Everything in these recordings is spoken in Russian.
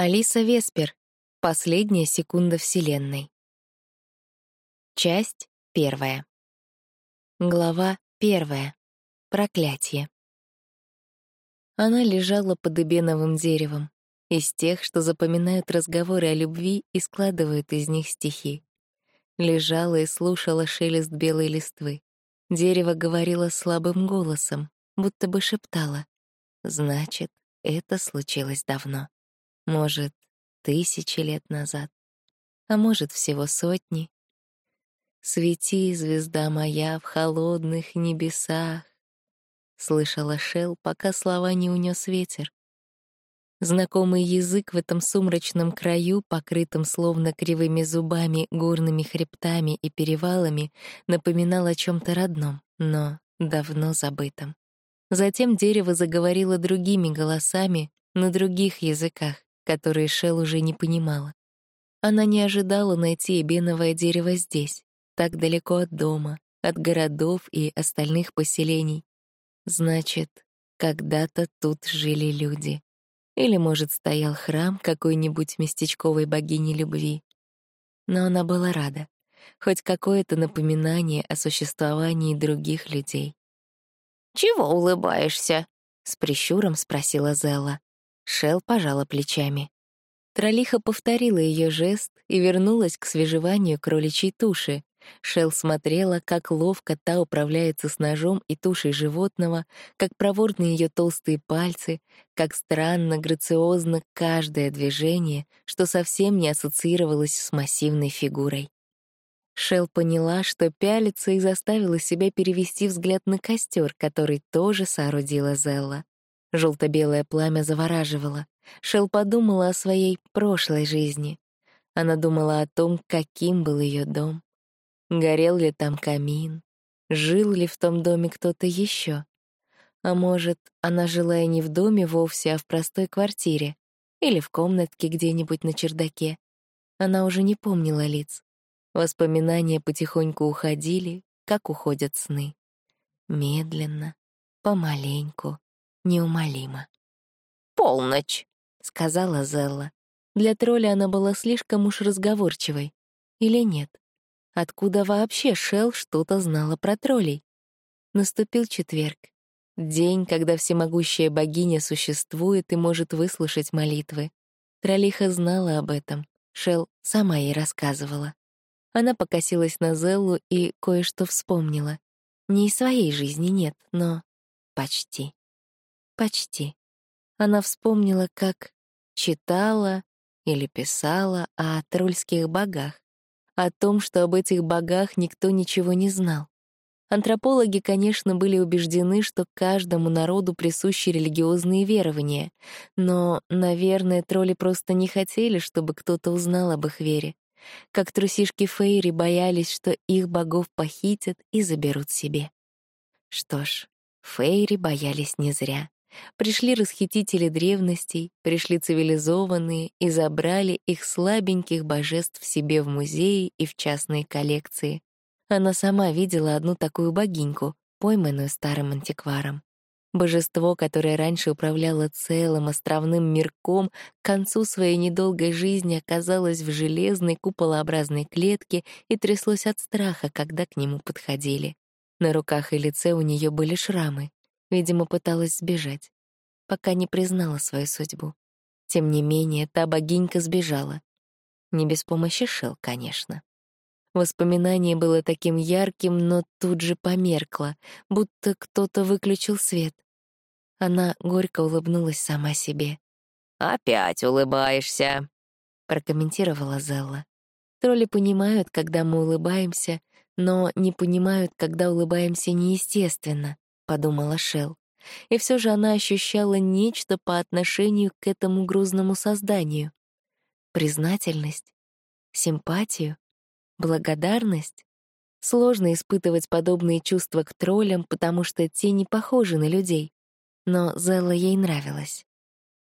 Алиса Веспер. Последняя секунда Вселенной. Часть первая. Глава первая. Проклятие. Она лежала под эбеновым деревом, из тех, что запоминают разговоры о любви и складывают из них стихи. Лежала и слушала шелест белой листвы. Дерево говорило слабым голосом, будто бы шептало. Значит, это случилось давно. Может, тысячи лет назад, а может, всего сотни. «Свети, звезда моя, в холодных небесах», — слышала Шел, пока слова не унес ветер. Знакомый язык в этом сумрачном краю, покрытом словно кривыми зубами, горными хребтами и перевалами, напоминал о чем то родном, но давно забытом. Затем дерево заговорило другими голосами на других языках, которые Шел уже не понимала. Она не ожидала найти эбеновое дерево здесь, так далеко от дома, от городов и остальных поселений. Значит, когда-то тут жили люди. Или, может, стоял храм какой-нибудь местечковой богини любви. Но она была рада. Хоть какое-то напоминание о существовании других людей. «Чего улыбаешься?» — с прищуром спросила Зелла. Шел пожала плечами. Тролиха повторила ее жест и вернулась к свежеванию кроличьей туши. Шел смотрела, как ловко та управляется с ножом и тушей животного, как проворны ее толстые пальцы, как странно, грациозно каждое движение, что совсем не ассоциировалось с массивной фигурой. Шел поняла, что пялится и заставила себя перевести взгляд на костер, который тоже соорудила Зелла. Желто-белое пламя завораживало. Шел подумала о своей прошлой жизни. Она думала о том, каким был ее дом. Горел ли там камин? Жил ли в том доме кто-то еще? А может, она жила и не в доме вовсе, а в простой квартире? Или в комнатке где-нибудь на чердаке? Она уже не помнила лиц. Воспоминания потихоньку уходили, как уходят сны. Медленно, помаленьку, неумолимо. «Полночь», — сказала Зелла. Для тролля она была слишком уж разговорчивой. Или нет? Откуда вообще Шел что-то знала про троллей? Наступил четверг. День, когда всемогущая богиня существует и может выслушать молитвы. Троллиха знала об этом. Шел сама ей рассказывала. Она покосилась на Зеллу и кое-что вспомнила. Не из своей жизни нет, но почти. Почти. Она вспомнила, как читала или писала о трольских богах, о том, что об этих богах никто ничего не знал. Антропологи, конечно, были убеждены, что каждому народу присущи религиозные верования, но, наверное, тролли просто не хотели, чтобы кто-то узнал об их вере. Как трусишки Фейри боялись, что их богов похитят и заберут себе. Что ж, Фейри боялись не зря. Пришли расхитители древностей, пришли цивилизованные и забрали их слабеньких божеств себе в музеи и в частные коллекции. Она сама видела одну такую богиньку, пойманную старым антикваром. Божество, которое раньше управляло целым островным мирком, к концу своей недолгой жизни оказалось в железной куполообразной клетке и тряслось от страха, когда к нему подходили. На руках и лице у нее были шрамы. Видимо, пыталась сбежать, пока не признала свою судьбу. Тем не менее, та богинька сбежала. Не без помощи Шел, конечно. Воспоминание было таким ярким, но тут же померкло, будто кто-то выключил свет. Она горько улыбнулась сама себе. «Опять улыбаешься», — прокомментировала Зелла. Тролли понимают, когда мы улыбаемся, но не понимают, когда улыбаемся неестественно подумала Шел. И все же она ощущала нечто по отношению к этому грузному созданию. Признательность, симпатию, благодарность. Сложно испытывать подобные чувства к троллям, потому что те не похожи на людей. Но Зелла ей нравилась.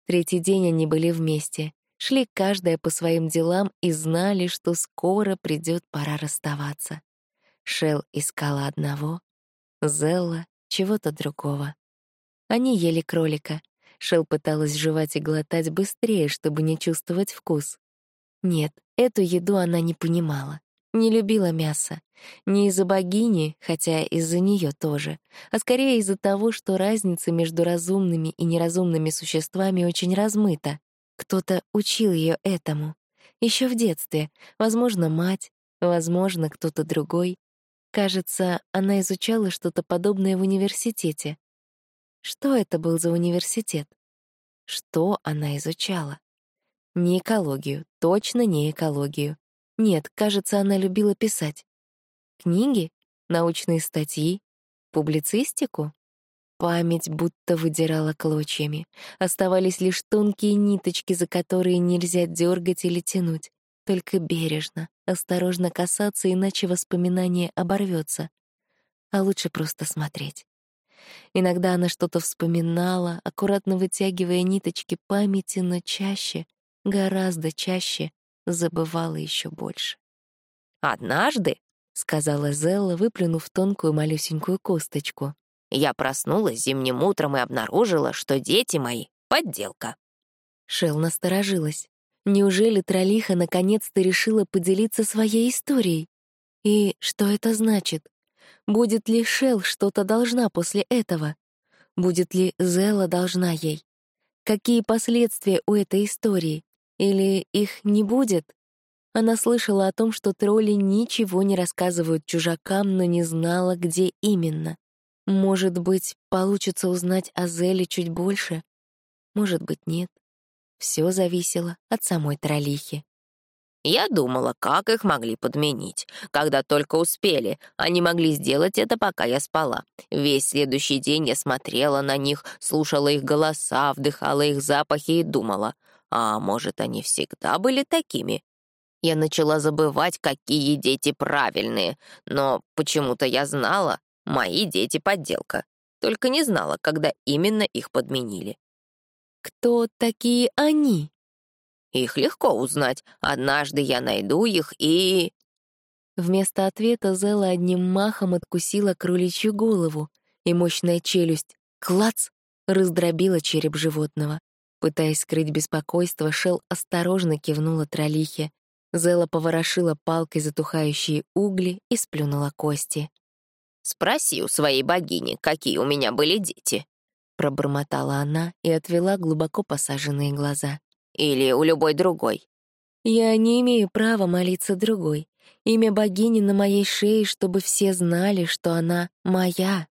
Третий день они были вместе, шли каждая по своим делам и знали, что скоро придет пора расставаться. Шел искала одного, Зелла чего-то другого. Они ели кролика. Шел пыталась жевать и глотать быстрее, чтобы не чувствовать вкус. Нет, эту еду она не понимала. Не любила мясо. Не из-за богини, хотя из-за нее тоже, а скорее из-за того, что разница между разумными и неразумными существами очень размыта. Кто-то учил ее этому. Еще в детстве. Возможно, мать, возможно, кто-то другой. Кажется, она изучала что-то подобное в университете. Что это был за университет? Что она изучала? Не экологию, точно не экологию. Нет, кажется, она любила писать. Книги? Научные статьи? Публицистику? Память будто выдирала клочьями. Оставались лишь тонкие ниточки, за которые нельзя дергать или тянуть. Только бережно, осторожно касаться, иначе воспоминание оборвется. А лучше просто смотреть. Иногда она что-то вспоминала, аккуратно вытягивая ниточки памяти, но чаще, гораздо чаще забывала еще больше. «Однажды», — сказала Зелла, выплюнув тонкую малюсенькую косточку, я проснулась зимним утром и обнаружила, что дети мои — подделка. Шел насторожилась. Неужели Тролиха наконец-то решила поделиться своей историей? И что это значит? Будет ли Шел что-то должна после этого? Будет ли Зела должна ей? Какие последствия у этой истории? Или их не будет? Она слышала о том, что тролли ничего не рассказывают чужакам, но не знала, где именно. Может быть, получится узнать о Зеле чуть больше? Может быть, нет. Все зависело от самой Тролихи. Я думала, как их могли подменить. Когда только успели, они могли сделать это, пока я спала. Весь следующий день я смотрела на них, слушала их голоса, вдыхала их запахи и думала, а может, они всегда были такими? Я начала забывать, какие дети правильные, но почему-то я знала, Мои дети — подделка. Только не знала, когда именно их подменили. Кто такие они? Их легко узнать. Однажды я найду их и... Вместо ответа Зела одним махом откусила кроличью голову, и мощная челюсть «клац» раздробила череп животного. Пытаясь скрыть беспокойство, Шел осторожно кивнула тролихе. Зела поворошила палкой затухающие угли и сплюнула кости. Спроси у своей богини, какие у меня были дети», — пробормотала она и отвела глубоко посаженные глаза. «Или у любой другой». «Я не имею права молиться другой. Имя богини на моей шее, чтобы все знали, что она моя».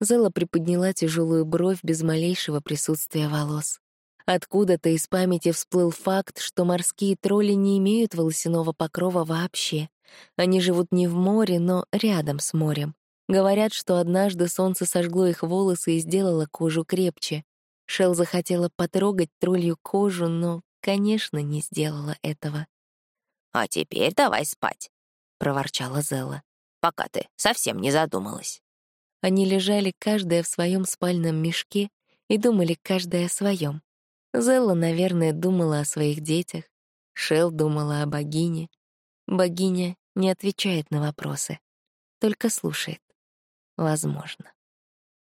Зела приподняла тяжелую бровь без малейшего присутствия волос. Откуда-то из памяти всплыл факт, что морские тролли не имеют волосяного покрова вообще. Они живут не в море, но рядом с морем. Говорят, что однажды солнце сожгло их волосы и сделало кожу крепче. Шел захотела потрогать троллью кожу, но, конечно, не сделала этого. «А теперь давай спать», — проворчала Зелла, «пока ты совсем не задумалась». Они лежали каждая в своем спальном мешке и думали каждая о своем. Зелла, наверное, думала о своих детях. Шел думала о богине. Богиня не отвечает на вопросы, только слушает возможно.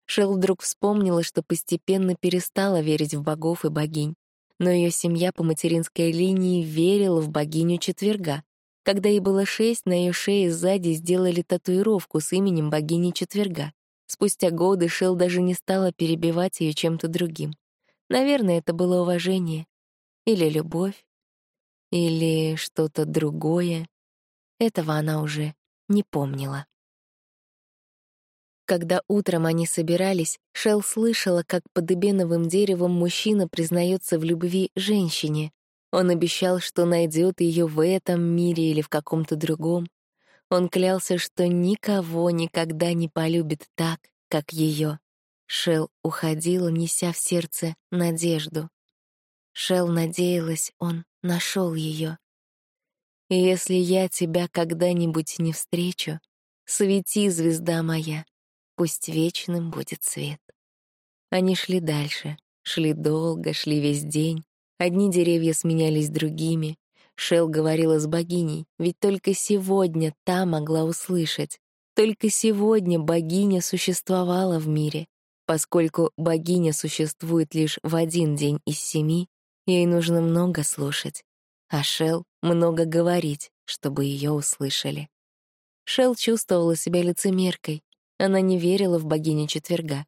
Шел вдруг вспомнила, что постепенно перестала верить в богов и богинь, но ее семья по материнской линии верила в богиню четверга. Когда ей было шесть, на ее шее сзади сделали татуировку с именем богини четверга. Спустя годы Шел даже не стала перебивать ее чем-то другим. Наверное, это было уважение. Или любовь. Или что-то другое. Этого она уже не помнила. Когда утром они собирались, Шел слышала, как под эбеновым деревом мужчина признается в любви женщине. Он обещал, что найдет ее в этом мире или в каком-то другом. Он клялся, что никого никогда не полюбит так, как ее. Шел уходила, неся в сердце надежду. Шел надеялась, он нашел ее. «Если я тебя когда-нибудь не встречу, свети, звезда моя, Пусть вечным будет свет. Они шли дальше, шли долго, шли весь день. Одни деревья сменялись другими. Шел говорила с богиней, ведь только сегодня та могла услышать. Только сегодня богиня существовала в мире. Поскольку богиня существует лишь в один день из семи, ей нужно много слушать, а Шел много говорить, чтобы ее услышали. Шел чувствовала себя лицемеркой. Она не верила в богиню четверга.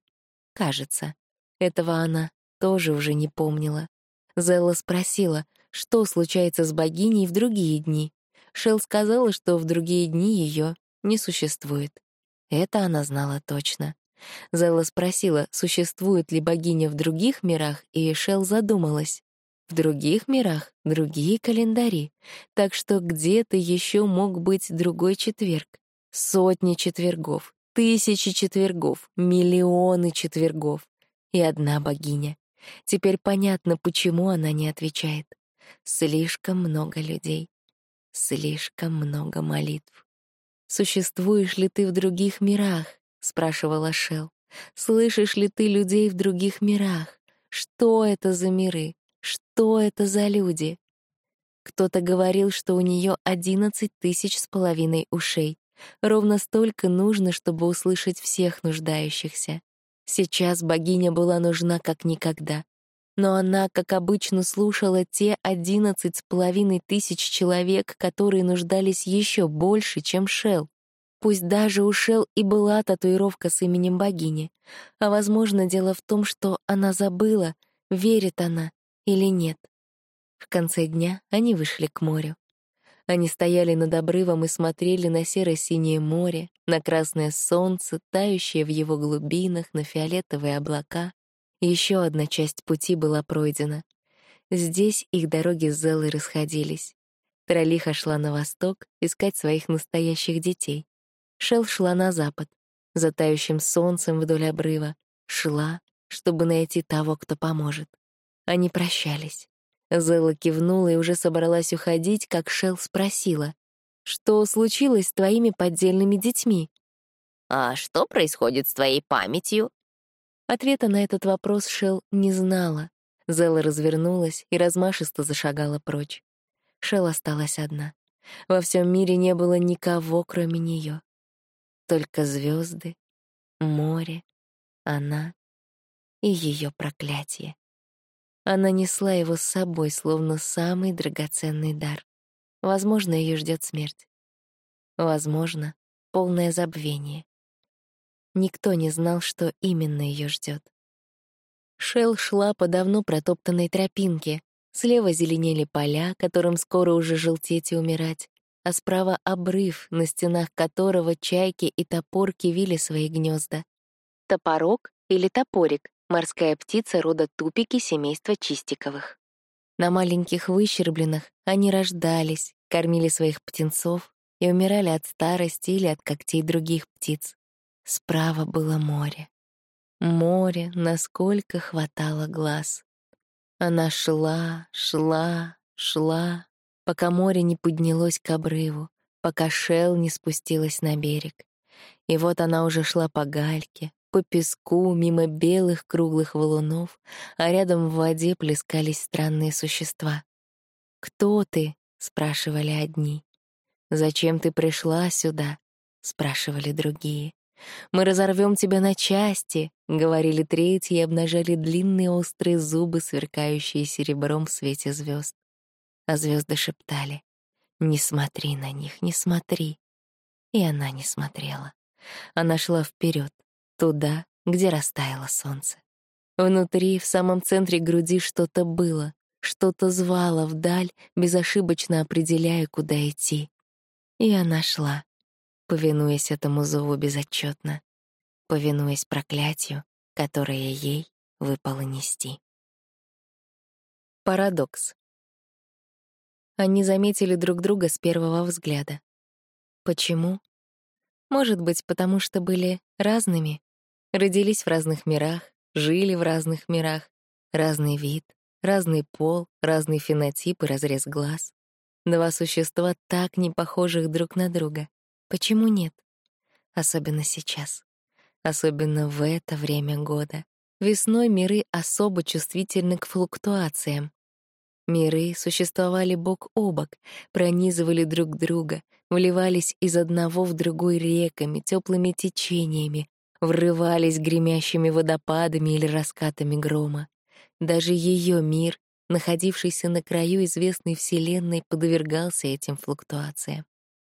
Кажется, этого она тоже уже не помнила. Зелла спросила, что случается с богиней в другие дни. Шел сказала, что в другие дни ее не существует. Это она знала точно. Зелла спросила, существует ли богиня в других мирах, и Шел задумалась. В других мирах другие календари, так что где-то еще мог быть другой четверг. Сотни четвергов, тысячи четвергов, миллионы четвергов. И одна богиня. Теперь понятно, почему она не отвечает. Слишком много людей. Слишком много молитв. «Существуешь ли ты в других мирах?» — спрашивала Шел. «Слышишь ли ты людей в других мирах? Что это за миры? Что это за люди?» Кто-то говорил, что у нее одиннадцать тысяч с половиной ушей. Ровно столько нужно, чтобы услышать всех нуждающихся. Сейчас богиня была нужна как никогда. Но она, как обычно, слушала те одиннадцать с половиной тысяч человек, которые нуждались еще больше, чем Шел. Пусть даже у Шел и была татуировка с именем богини. А, возможно, дело в том, что она забыла, верит она или нет. В конце дня они вышли к морю. Они стояли над обрывом и смотрели на серо-синее море, на красное солнце, тающее в его глубинах, на фиолетовые облака. Еще одна часть пути была пройдена. Здесь их дороги с Зеллой расходились. Тролиха шла на восток искать своих настоящих детей. Шел шла на запад, за тающим солнцем вдоль обрыва. Шла, чтобы найти того, кто поможет. Они прощались. Зелла кивнула и уже собралась уходить, как Шел спросила. «Что случилось с твоими поддельными детьми?» «А что происходит с твоей памятью?» Ответа на этот вопрос Шел не знала. Зела развернулась и размашисто зашагала прочь. Шел осталась одна. Во всем мире не было никого, кроме нее. Только звезды, море, она и ее проклятие. Она несла его с собой, словно самый драгоценный дар. Возможно, ее ждет смерть. Возможно, полное забвение. Никто не знал, что именно ее ждет. Шел шла по давно протоптанной тропинке. Слева зеленели поля, которым скоро уже желтеть и умирать, а справа — обрыв, на стенах которого чайки и топорки вили свои гнезда. Топорок или топорик — морская птица рода тупики семейства чистиковых. На маленьких выщербленных они рождались, кормили своих птенцов и умирали от старости или от когтей других птиц. Справа было море. Море, насколько хватало глаз. Она шла, шла, шла, пока море не поднялось к обрыву, пока Шел не спустилась на берег. И вот она уже шла по гальке, по песку, мимо белых круглых валунов, а рядом в воде плескались странные существа. «Кто ты?» — спрашивали одни. «Зачем ты пришла сюда?» — спрашивали другие. «Мы разорвем тебя на части», — говорили третьи и обнажали длинные острые зубы, сверкающие серебром в свете звезд. А звезды шептали «Не смотри на них, не смотри». И она не смотрела. Она шла вперед, туда, где растаяло солнце. Внутри, в самом центре груди что-то было, что-то звало вдаль, безошибочно определяя, куда идти. И она шла, повинуясь этому зову безотчетно, повинуясь проклятию, которое ей выпало нести. Парадокс. Они заметили друг друга с первого взгляда. Почему? Может быть, потому что были разными, родились в разных мирах, жили в разных мирах, разный вид, разный пол, разный фенотип и разрез глаз. Два существа так не похожих друг на друга. Почему нет? Особенно сейчас. Особенно в это время года. Весной миры особо чувствительны к флуктуациям. Миры существовали бок о бок, пронизывали друг друга, вливались из одного в другой реками, теплыми течениями, врывались гремящими водопадами или раскатами грома. Даже ее мир, находившийся на краю известной Вселенной, подвергался этим флуктуациям.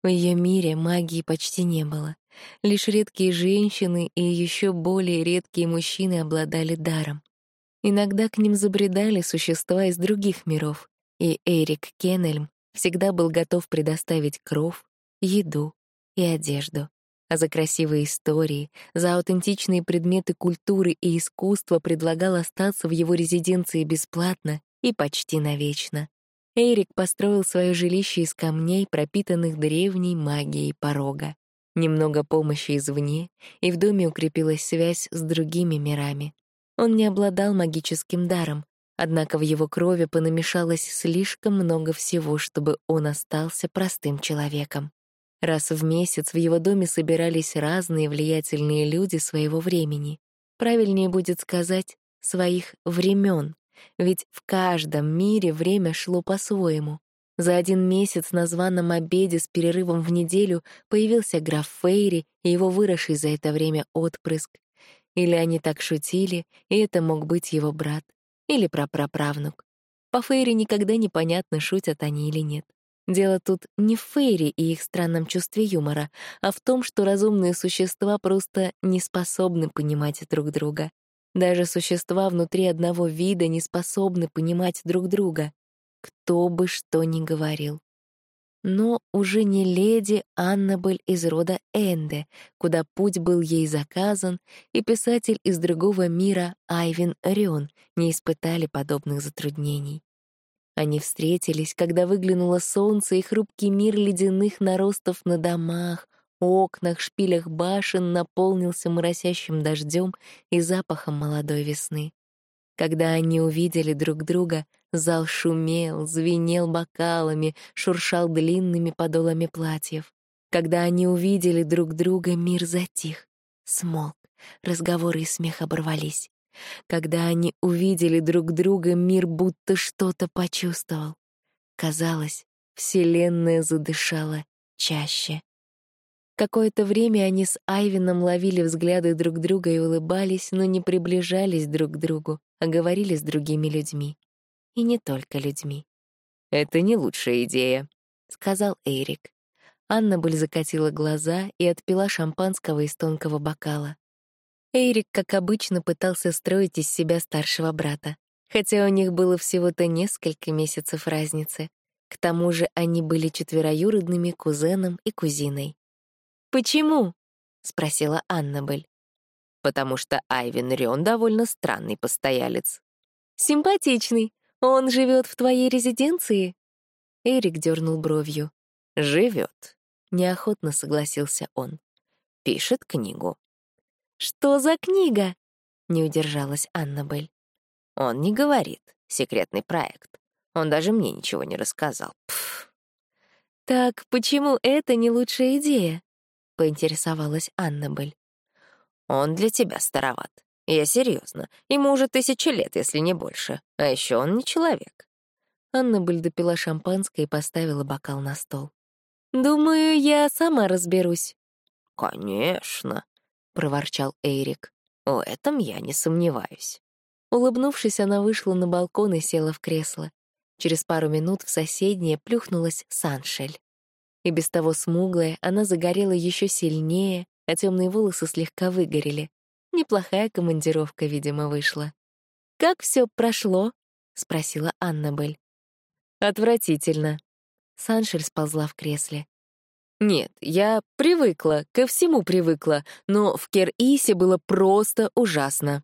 В ее мире магии почти не было. Лишь редкие женщины и еще более редкие мужчины обладали даром. Иногда к ним забредали существа из других миров, и Эрик Кеннельм всегда был готов предоставить кров, еду и одежду. А за красивые истории, за аутентичные предметы культуры и искусства предлагал остаться в его резиденции бесплатно и почти навечно. Эрик построил свое жилище из камней, пропитанных древней магией порога. Немного помощи извне, и в доме укрепилась связь с другими мирами. Он не обладал магическим даром, однако в его крови понамешалось слишком много всего, чтобы он остался простым человеком. Раз в месяц в его доме собирались разные влиятельные люди своего времени. Правильнее будет сказать «своих времен», ведь в каждом мире время шло по-своему. За один месяц на званом обеде с перерывом в неделю появился граф Фейри и его выросший за это время отпрыск. Или они так шутили, и это мог быть его брат или прапраправнук. По Фейри никогда непонятно, шутят они или нет. Дело тут не в Фейри и их странном чувстве юмора, а в том, что разумные существа просто не способны понимать друг друга. Даже существа внутри одного вида не способны понимать друг друга. Кто бы что ни говорил но уже не леди Аннабель из рода Энде, куда путь был ей заказан, и писатель из другого мира Айвин Рион не испытали подобных затруднений. Они встретились, когда выглянуло солнце, и хрупкий мир ледяных наростов на домах, окнах, шпилях башен наполнился моросящим дождем и запахом молодой весны. Когда они увидели друг друга, зал шумел, звенел бокалами, шуршал длинными подолами платьев. Когда они увидели друг друга, мир затих, смолк, разговоры и смех оборвались. Когда они увидели друг друга, мир будто что-то почувствовал. Казалось, Вселенная задышала чаще. Какое-то время они с Айвином ловили взгляды друг друга и улыбались, но не приближались друг к другу, а говорили с другими людьми. И не только людьми. «Это не лучшая идея», — сказал Эрик. Анна Буль закатила глаза и отпила шампанского из тонкого бокала. Эрик, как обычно, пытался строить из себя старшего брата, хотя у них было всего-то несколько месяцев разницы. К тому же они были четвероюродными кузеном и кузиной. «Почему?» — спросила Аннабель. «Потому что Айвен Рион довольно странный постоялец». «Симпатичный. Он живет в твоей резиденции?» Эрик дернул бровью. «Живет», — неохотно согласился он. «Пишет книгу». «Что за книга?» — не удержалась Аннабель. «Он не говорит. Секретный проект. Он даже мне ничего не рассказал. Пф. «Так почему это не лучшая идея?» поинтересовалась Аннабель. «Он для тебя староват. Я серьезно. Ему уже тысячи лет, если не больше. А еще он не человек». Аннабель допила шампанское и поставила бокал на стол. «Думаю, я сама разберусь». «Конечно», — проворчал Эрик. «В этом я не сомневаюсь». Улыбнувшись, она вышла на балкон и села в кресло. Через пару минут в соседнее плюхнулась Саншель. И без того смуглая, она загорела еще сильнее, а темные волосы слегка выгорели. Неплохая командировка, видимо, вышла. «Как все прошло?» — спросила Аннабель. «Отвратительно». Саншель сползла в кресле. «Нет, я привыкла, ко всему привыкла, но в Кер-Исе было просто ужасно».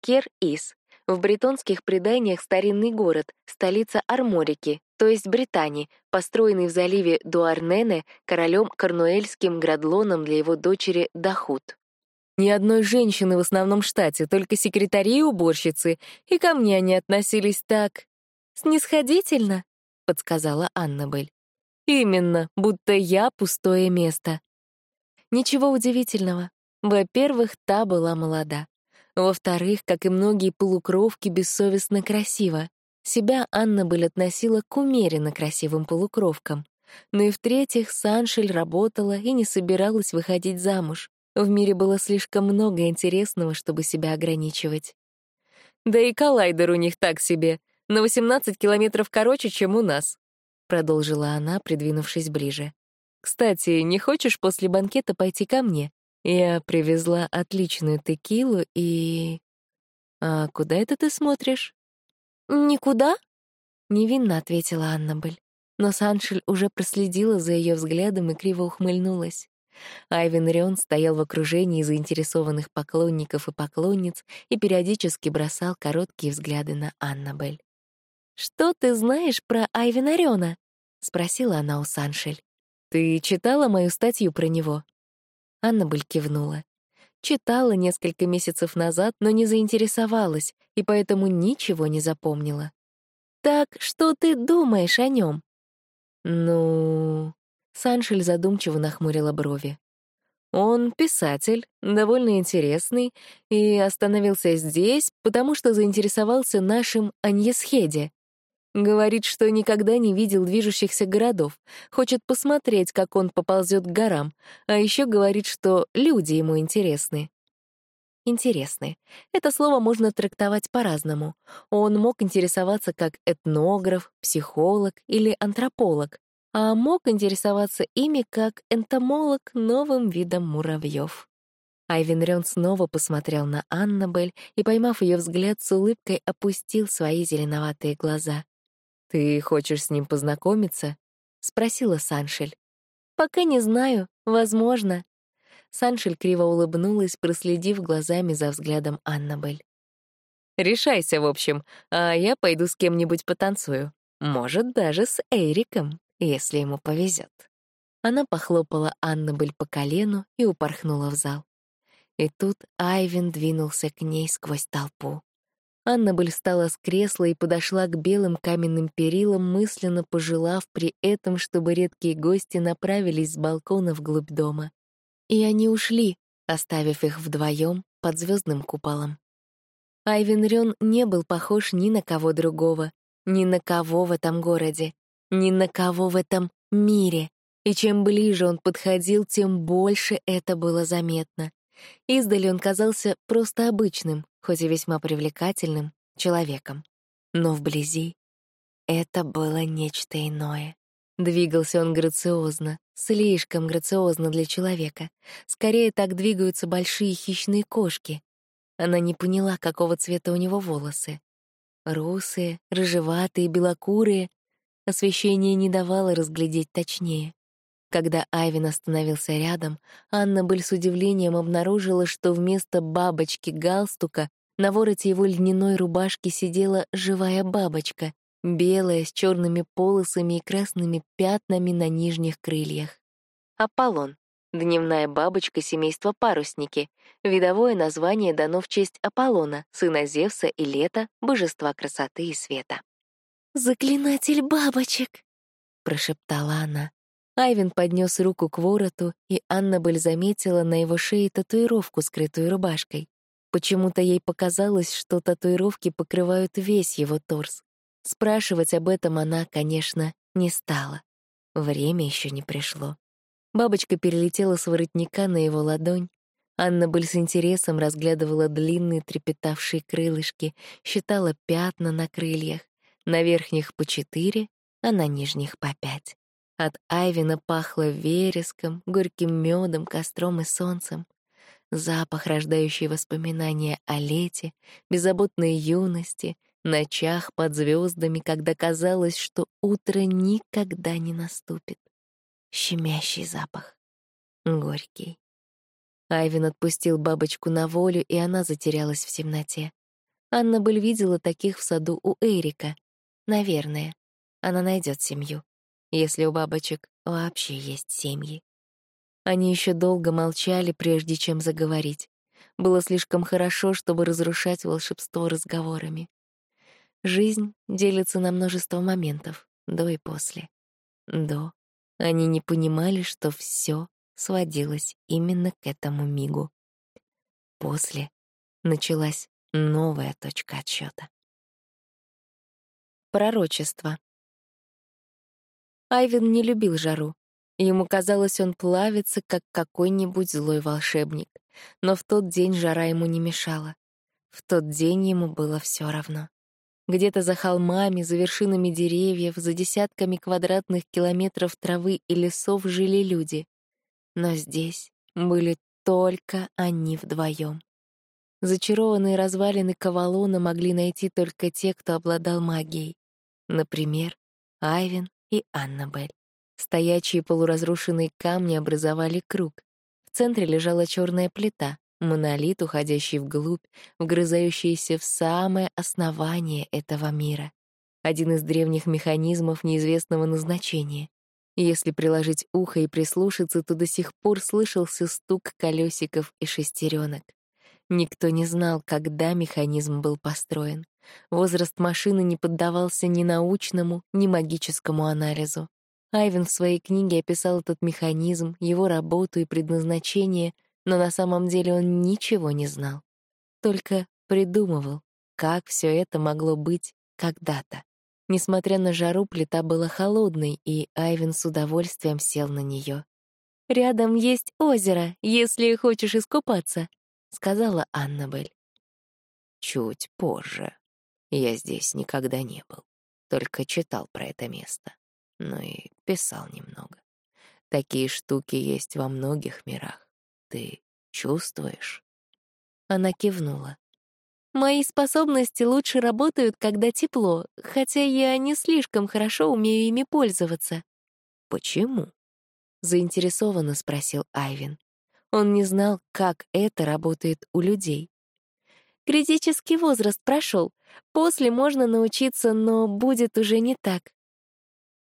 Кер-Ис в бретонских преданиях старинный город, столица Арморики, то есть Британии, построенный в заливе Дуарнене королем Корнуэльским Градлоном для его дочери Дахут. Ни одной женщины в основном штате, только секретари и уборщицы, и ко мне они относились так... «Снисходительно», — подсказала Аннабель. «Именно, будто я пустое место». Ничего удивительного. Во-первых, та была молода. Во-вторых, как и многие полукровки, бессовестно красиво. Себя Анна Быль относила к умеренно красивым полукровкам. Ну и в-третьих, Саншель работала и не собиралась выходить замуж. В мире было слишком много интересного, чтобы себя ограничивать. «Да и коллайдер у них так себе, на 18 километров короче, чем у нас», — продолжила она, придвинувшись ближе. «Кстати, не хочешь после банкета пойти ко мне? Я привезла отличную текилу и...» «А куда это ты смотришь?» «Никуда?» — невинно ответила Аннабель. Но Саншель уже проследила за ее взглядом и криво ухмыльнулась. Айвен Рион стоял в окружении заинтересованных поклонников и поклонниц и периодически бросал короткие взгляды на Аннабель. «Что ты знаешь про Айвена Риона?» — спросила она у Саншель. «Ты читала мою статью про него?» Аннабель кивнула. Читала несколько месяцев назад, но не заинтересовалась, и поэтому ничего не запомнила. «Так что ты думаешь о нем? «Ну...» Саншель задумчиво нахмурила брови. Он писатель, довольно интересный, и остановился здесь, потому что заинтересовался нашим Аньесхеде. Говорит, что никогда не видел движущихся городов, хочет посмотреть, как он поползет к горам, а еще говорит, что люди ему интересны. Интересны. Это слово можно трактовать по-разному. Он мог интересоваться как этнограф, психолог или антрополог, а мог интересоваться ими как энтомолог новым видом муравьев. Айвен Рён снова посмотрел на Аннабель и, поймав ее взгляд, с улыбкой опустил свои зеленоватые глаза. «Ты хочешь с ним познакомиться?» — спросила Саншель. «Пока не знаю. Возможно». Саншель криво улыбнулась, проследив глазами за взглядом Аннабель. «Решайся, в общем, а я пойду с кем-нибудь потанцую. Может, даже с Эриком» если ему повезет. Она похлопала Аннабель по колену и упорхнула в зал. И тут Айвен двинулся к ней сквозь толпу. Аннабель встала с кресла и подошла к белым каменным перилам, мысленно пожелав при этом, чтобы редкие гости направились с балкона вглубь дома. И они ушли, оставив их вдвоем под звездным куполом. Айвен Рён не был похож ни на кого другого, ни на кого в этом городе. Ни на кого в этом мире. И чем ближе он подходил, тем больше это было заметно. Издали он казался просто обычным, хоть и весьма привлекательным, человеком. Но вблизи это было нечто иное. Двигался он грациозно, слишком грациозно для человека. Скорее так двигаются большие хищные кошки. Она не поняла, какого цвета у него волосы. Русые, рыжеватые, белокурые Освещение не давало разглядеть точнее. Когда Айвин остановился рядом, Анна Бель с удивлением обнаружила, что вместо бабочки галстука на вороте его льняной рубашки сидела живая бабочка, белая, с черными полосами и красными пятнами на нижних крыльях. Аполлон — дневная бабочка семейства парусники. Видовое название дано в честь Аполлона, сына Зевса и Лета, божества красоты и света. «Заклинатель бабочек!» — прошептала она. Айвен поднес руку к вороту, и Аннабель заметила на его шее татуировку, скрытую рубашкой. Почему-то ей показалось, что татуировки покрывают весь его торс. Спрашивать об этом она, конечно, не стала. Время еще не пришло. Бабочка перелетела с воротника на его ладонь. Аннабель с интересом разглядывала длинные трепетавшие крылышки, считала пятна на крыльях. На верхних по четыре, а на нижних по пять. От Айвина пахло вереском, горьким медом, костром и солнцем. Запах, рождающий воспоминания о лете, беззаботной юности, ночах под звездами, когда казалось, что утро никогда не наступит. Щемящий запах. Горький. Айвин отпустил бабочку на волю, и она затерялась в темноте. Анна Бель видела таких в саду у Эрика. Наверное, она найдет семью, если у бабочек вообще есть семьи. Они еще долго молчали, прежде чем заговорить. Было слишком хорошо, чтобы разрушать волшебство разговорами. Жизнь делится на множество моментов, до и после. До. Они не понимали, что все сводилось именно к этому мигу. После началась новая точка отсчета. Пророчество. Айвен не любил жару. Ему казалось, он плавится, как какой-нибудь злой волшебник. Но в тот день жара ему не мешала. В тот день ему было все равно. Где-то за холмами, за вершинами деревьев, за десятками квадратных километров травы и лесов жили люди. Но здесь были только они вдвоем. Зачарованные развалины Кавалона могли найти только те, кто обладал магией. Например, Айвен и Аннабель. Стоячие полуразрушенные камни образовали круг. В центре лежала черная плита, монолит, уходящий вглубь, вгрызающийся в самое основание этого мира. Один из древних механизмов неизвестного назначения. Если приложить ухо и прислушаться, то до сих пор слышался стук колесиков и шестеренок. Никто не знал, когда механизм был построен. Возраст машины не поддавался ни научному, ни магическому анализу. Айвен в своей книге описал этот механизм, его работу и предназначение, но на самом деле он ничего не знал. Только придумывал, как все это могло быть когда-то. Несмотря на жару, плита была холодной, и Айвен с удовольствием сел на нее. «Рядом есть озеро, если хочешь искупаться», — сказала Аннабель. «Чуть позже. Я здесь никогда не был, только читал про это место, ну и писал немного. Такие штуки есть во многих мирах. Ты чувствуешь?» Она кивнула. Мои способности лучше работают, когда тепло, хотя я не слишком хорошо умею ими пользоваться. Почему? заинтересованно спросил Айвин. Он не знал, как это работает у людей. Критический возраст прошел. После можно научиться, но будет уже не так.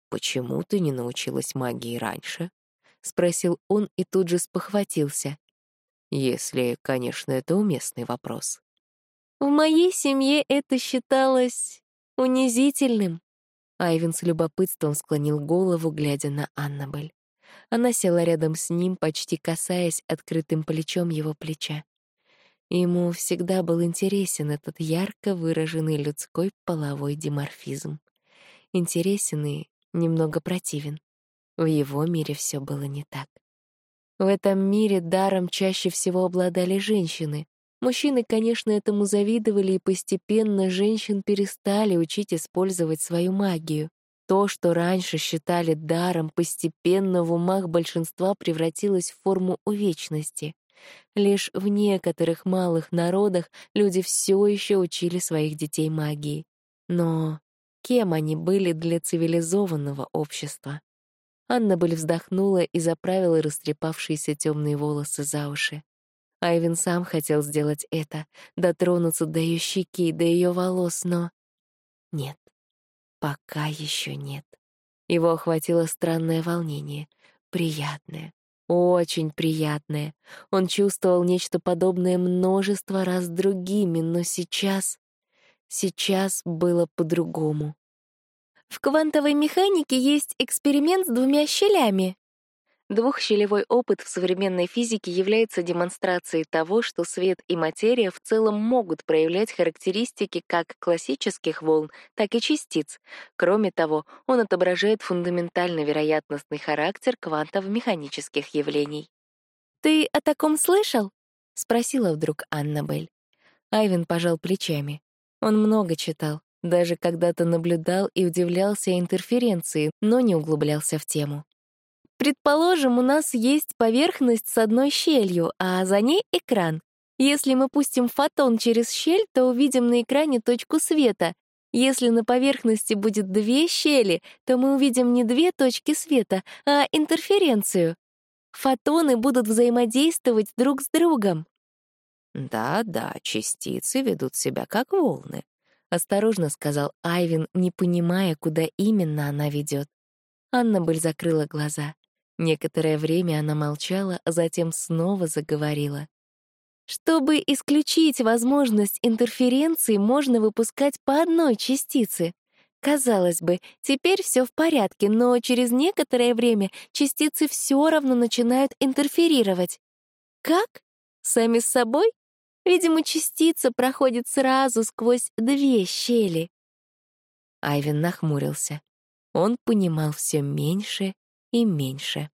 Почему ты не научилась магии раньше? спросил он и тут же спохватился. Если, конечно, это уместный вопрос. В моей семье это считалось унизительным. Айвен с любопытством склонил голову, глядя на Аннабель. Она села рядом с ним, почти касаясь открытым плечом его плеча. Ему всегда был интересен этот ярко выраженный людской половой диморфизм. Интересен и немного противен. В его мире все было не так. В этом мире даром чаще всего обладали женщины, Мужчины, конечно, этому завидовали, и постепенно женщин перестали учить использовать свою магию. То, что раньше считали даром, постепенно в умах большинства превратилось в форму увечности. Лишь в некоторых малых народах люди все еще учили своих детей магии. Но кем они были для цивилизованного общества? Анна Аннабель вздохнула и заправила растрепавшиеся темные волосы за уши. Айвин сам хотел сделать это, дотронуться до ее щеки, до ее волос, но... Нет, пока еще нет. Его охватило странное волнение, приятное, очень приятное. Он чувствовал нечто подобное множество раз другими, но сейчас... Сейчас было по-другому. В квантовой механике есть эксперимент с двумя щелями, Двухщелевой опыт в современной физике является демонстрацией того, что свет и материя в целом могут проявлять характеристики как классических волн, так и частиц. Кроме того, он отображает фундаментально вероятностный характер квантово-механических явлений. «Ты о таком слышал?» — спросила вдруг Аннабель. Айвен пожал плечами. Он много читал, даже когда-то наблюдал и удивлялся интерференции, но не углублялся в тему. Предположим, у нас есть поверхность с одной щелью, а за ней экран. Если мы пустим фотон через щель, то увидим на экране точку света. Если на поверхности будет две щели, то мы увидим не две точки света, а интерференцию. Фотоны будут взаимодействовать друг с другом. «Да-да, частицы ведут себя как волны», — осторожно сказал Айвин, не понимая, куда именно она ведет. Аннабель закрыла глаза. Некоторое время она молчала, а затем снова заговорила. Чтобы исключить возможность интерференции, можно выпускать по одной частице. Казалось бы, теперь все в порядке, но через некоторое время частицы все равно начинают интерферировать. Как? Сами с собой? Видимо, частица проходит сразу сквозь две щели. Айвен нахмурился. Он понимал все меньше и меньше.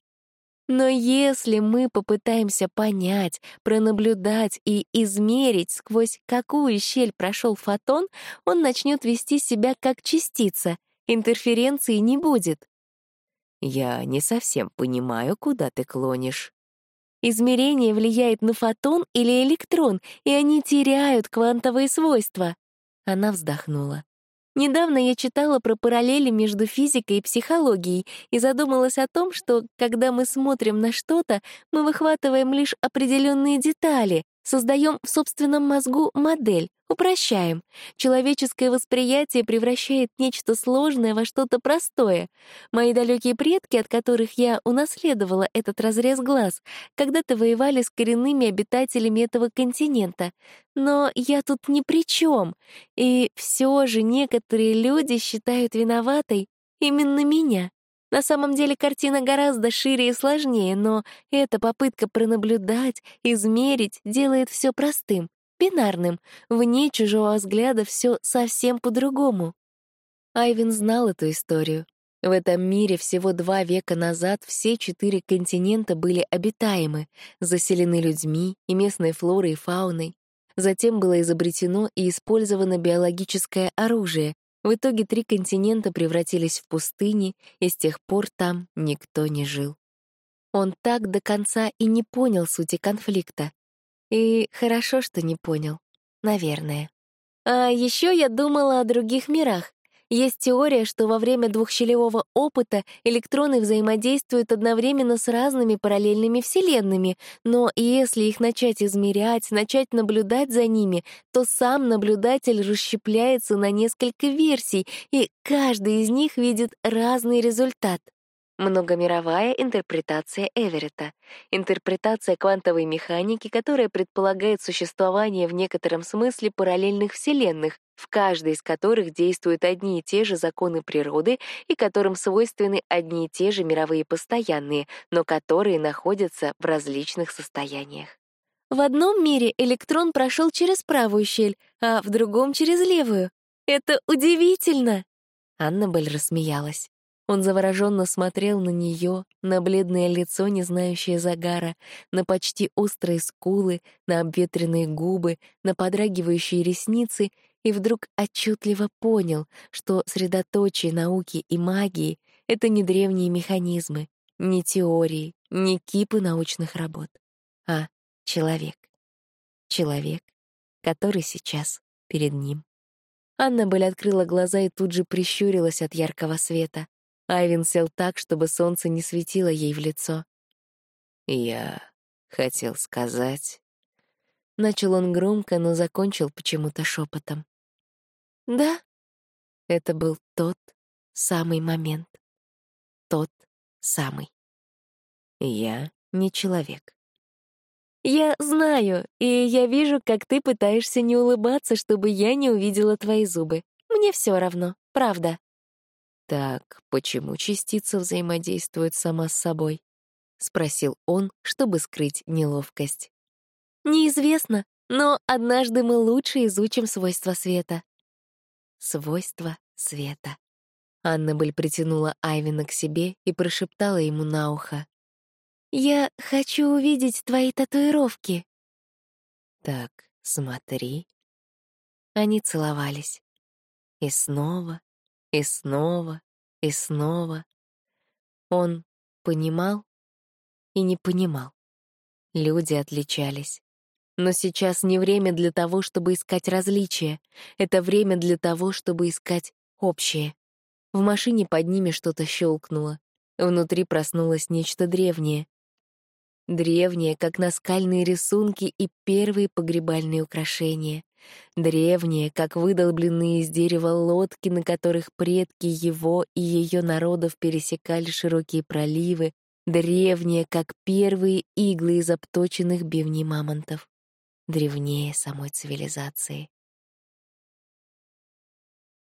Но если мы попытаемся понять, пронаблюдать и измерить, сквозь какую щель прошел фотон, он начнет вести себя как частица, интерференции не будет. Я не совсем понимаю, куда ты клонишь. Измерение влияет на фотон или электрон, и они теряют квантовые свойства. Она вздохнула. Недавно я читала про параллели между физикой и психологией и задумалась о том, что, когда мы смотрим на что-то, мы выхватываем лишь определенные детали, создаем в собственном мозгу модель, Упрощаем. Человеческое восприятие превращает нечто сложное во что-то простое. Мои далекие предки, от которых я унаследовала этот разрез глаз, когда-то воевали с коренными обитателями этого континента. Но я тут ни при чем. И все же некоторые люди считают виноватой именно меня. На самом деле картина гораздо шире и сложнее, но эта попытка пронаблюдать, измерить делает все простым бинарным, вне чужого взгляда все совсем по-другому. Айвин знал эту историю. В этом мире всего два века назад все четыре континента были обитаемы, заселены людьми и местной флорой и фауной. Затем было изобретено и использовано биологическое оружие. В итоге три континента превратились в пустыни, и с тех пор там никто не жил. Он так до конца и не понял сути конфликта. И хорошо, что не понял. Наверное. А еще я думала о других мирах. Есть теория, что во время двухщелевого опыта электроны взаимодействуют одновременно с разными параллельными вселенными, но если их начать измерять, начать наблюдать за ними, то сам наблюдатель расщепляется на несколько версий, и каждый из них видит разный результат. Многомировая интерпретация Эверетта. Интерпретация квантовой механики, которая предполагает существование в некотором смысле параллельных вселенных, в каждой из которых действуют одни и те же законы природы и которым свойственны одни и те же мировые постоянные, но которые находятся в различных состояниях. В одном мире электрон прошел через правую щель, а в другом — через левую. Это удивительно! Аннабель рассмеялась. Он завороженно смотрел на нее, на бледное лицо, не знающее загара, на почти острые скулы, на обветренные губы, на подрагивающие ресницы и вдруг отчетливо понял, что средоточие науки и магии — это не древние механизмы, не теории, не кипы научных работ, а человек. Человек, который сейчас перед ним. Аннабель открыла глаза и тут же прищурилась от яркого света. Айвин сел так, чтобы солнце не светило ей в лицо. «Я хотел сказать...» Начал он громко, но закончил почему-то шепотом. «Да?» Это был тот самый момент. Тот самый. Я не человек. Я знаю, и я вижу, как ты пытаешься не улыбаться, чтобы я не увидела твои зубы. Мне все равно, правда. «Так, почему частица взаимодействует сама с собой?» — спросил он, чтобы скрыть неловкость. «Неизвестно, но однажды мы лучше изучим свойства света». Свойства света. Аннабель притянула Айвина к себе и прошептала ему на ухо. «Я хочу увидеть твои татуировки». «Так, смотри». Они целовались. И снова, и снова, и снова. Он понимал и не понимал. Люди отличались. Но сейчас не время для того, чтобы искать различия. Это время для того, чтобы искать общее. В машине под ними что-то щелкнуло. Внутри проснулось нечто древнее. Древнее, как наскальные рисунки и первые погребальные украшения. Древние, как выдолбленные из дерева лодки, на которых предки его и ее народов пересекали широкие проливы, древние, как первые иглы из обточенных бивней мамонтов, древнее самой цивилизации.